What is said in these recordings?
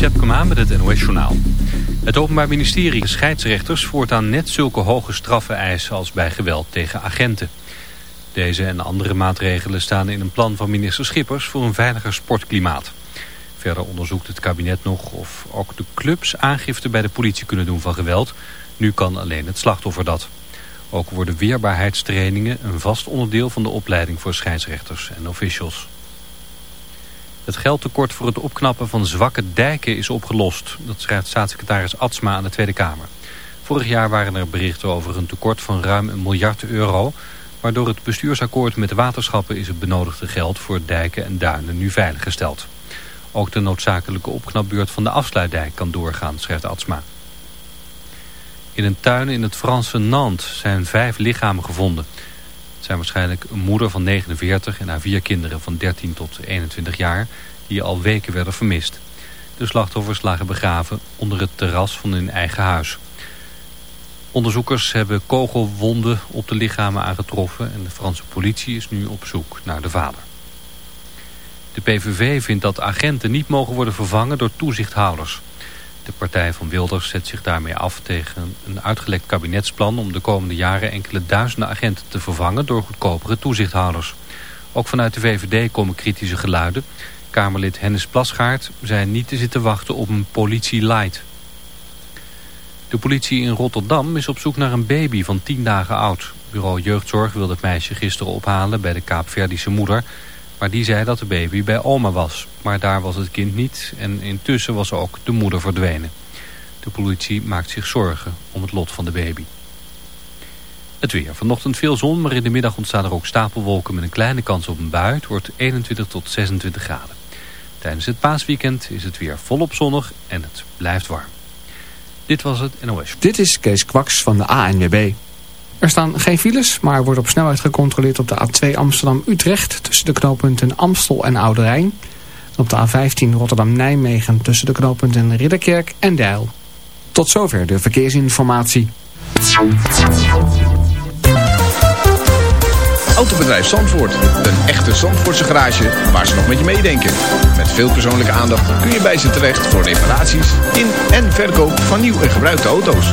Met het NOS. Het Openbaar Ministerie scheidsrechters voortaan net zulke hoge straffen eisen als bij geweld tegen agenten. Deze en andere maatregelen staan in een plan van minister Schippers voor een veiliger sportklimaat. Verder onderzoekt het kabinet nog of ook de clubs aangifte bij de politie kunnen doen van geweld. Nu kan alleen het slachtoffer dat. Ook worden weerbaarheidstrainingen een vast onderdeel van de opleiding voor scheidsrechters en officials. Het geldtekort voor het opknappen van zwakke dijken is opgelost. Dat schrijft staatssecretaris Atsma aan de Tweede Kamer. Vorig jaar waren er berichten over een tekort van ruim een miljard euro... maar door het bestuursakkoord met de waterschappen is het benodigde geld voor dijken en duinen nu veiliggesteld. Ook de noodzakelijke opknapbeurt van de afsluitdijk kan doorgaan, schrijft Atsma. In een tuin in het Franse Nantes zijn vijf lichamen gevonden. Zijn waarschijnlijk een moeder van 49 en haar vier kinderen van 13 tot 21 jaar... die al weken werden vermist. De slachtoffers lagen begraven onder het terras van hun eigen huis. Onderzoekers hebben kogelwonden op de lichamen aangetroffen... en de Franse politie is nu op zoek naar de vader. De PVV vindt dat agenten niet mogen worden vervangen door toezichthouders. De partij van Wilders zet zich daarmee af tegen een uitgelekt kabinetsplan... om de komende jaren enkele duizenden agenten te vervangen door goedkopere toezichthouders. Ook vanuit de VVD komen kritische geluiden. Kamerlid Hennis Plasgaard zei niet te zitten wachten op een politie light. De politie in Rotterdam is op zoek naar een baby van 10 dagen oud. Bureau Jeugdzorg wilde het meisje gisteren ophalen bij de Kaapverdische moeder... Maar die zei dat de baby bij oma was. Maar daar was het kind niet en intussen was ook de moeder verdwenen. De politie maakt zich zorgen om het lot van de baby. Het weer. Vanochtend veel zon, maar in de middag ontstaan er ook stapelwolken met een kleine kans op een bui. Het wordt 21 tot 26 graden. Tijdens het paasweekend is het weer volop zonnig en het blijft warm. Dit was het NOS. Dit is Kees Kwaks van de ANWB. Er staan geen files, maar wordt op snelheid gecontroleerd op de A2 Amsterdam-Utrecht... tussen de knooppunten Amstel en Oude Rijn. op de A15 Rotterdam-Nijmegen tussen de knooppunten Ridderkerk en Deil. Tot zover de verkeersinformatie. Autobedrijf Zandvoort. Een echte Zandvoortse garage waar ze nog met je meedenken. Met veel persoonlijke aandacht kun je bij ze terecht voor reparaties in en verkoop van nieuw en gebruikte auto's.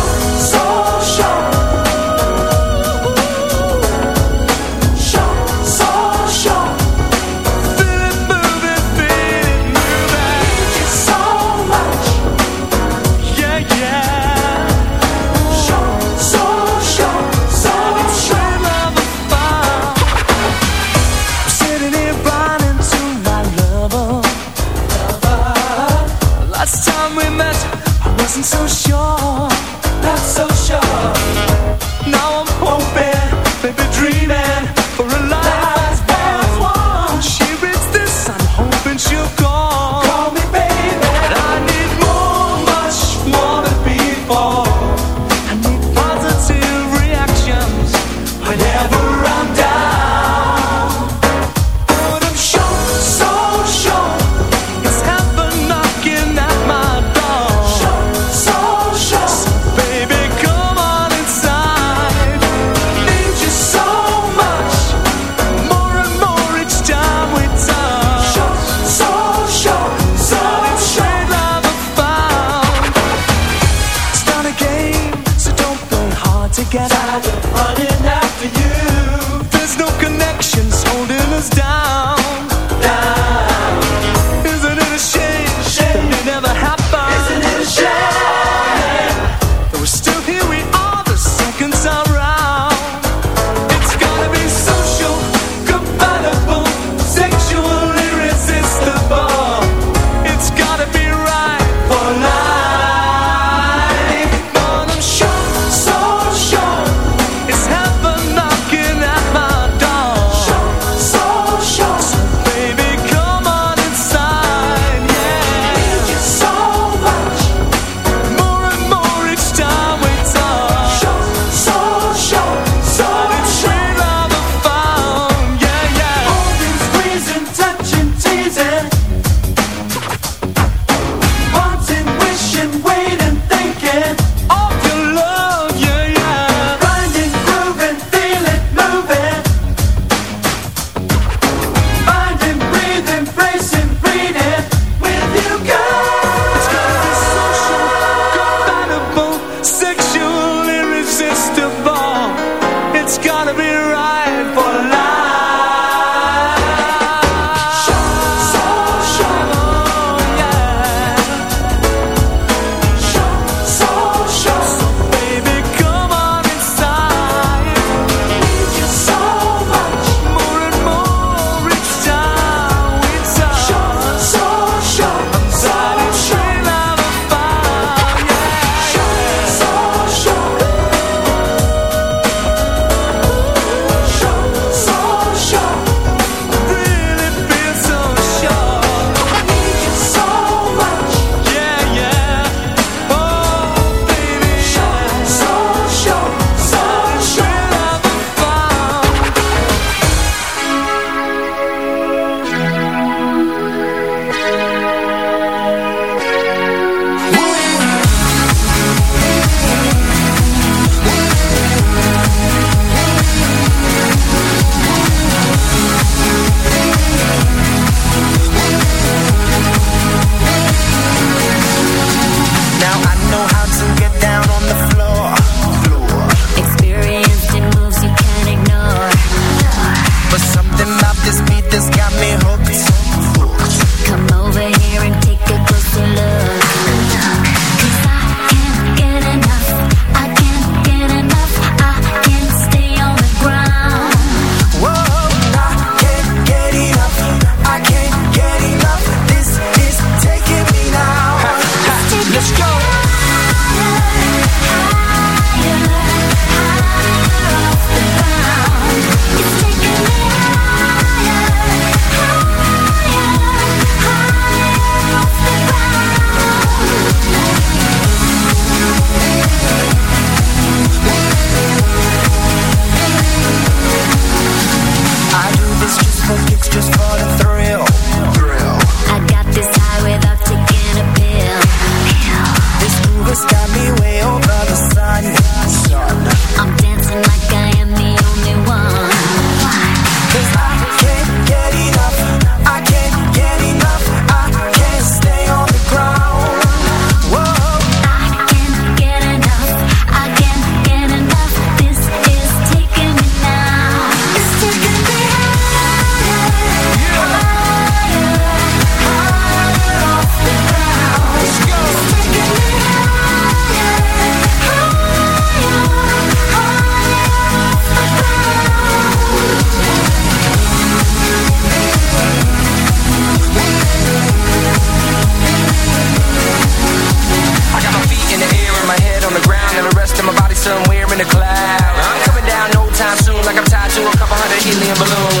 helium balloon.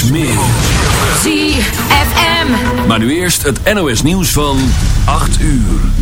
Straks meer. ZFM. Maar nu eerst het NOS nieuws van 8 uur.